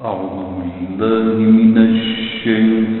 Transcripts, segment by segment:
Alma ainda, minas cheias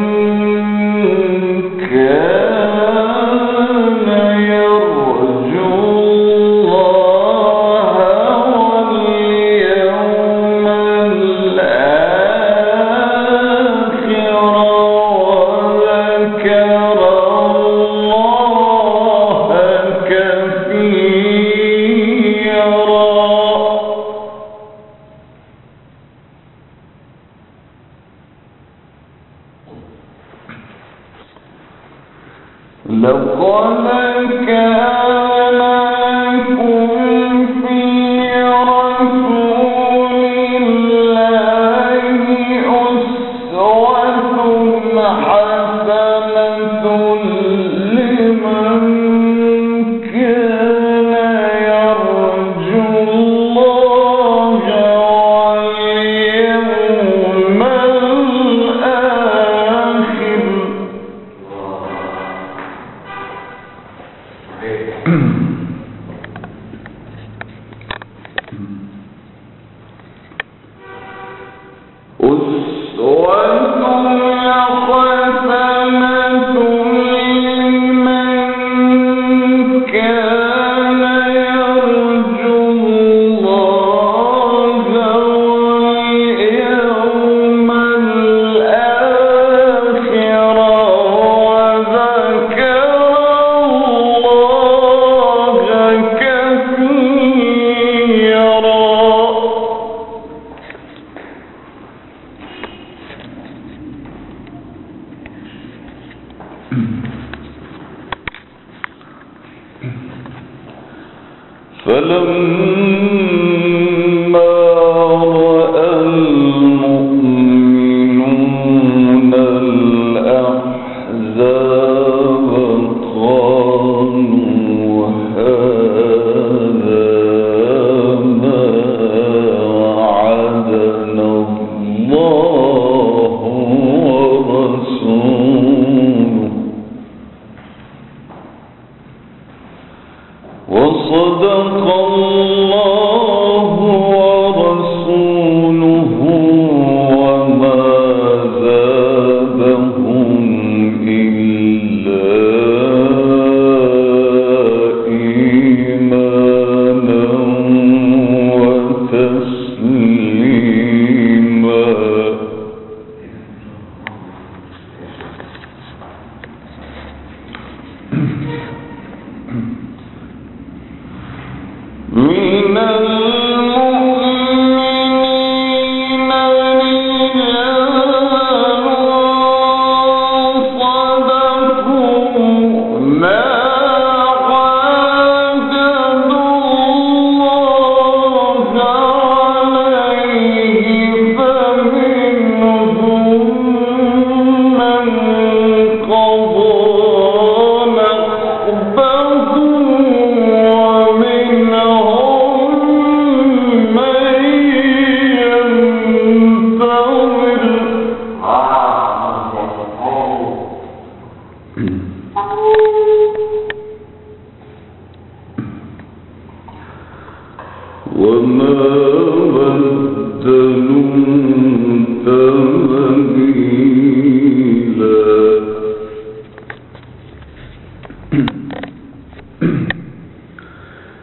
لقد كان فلما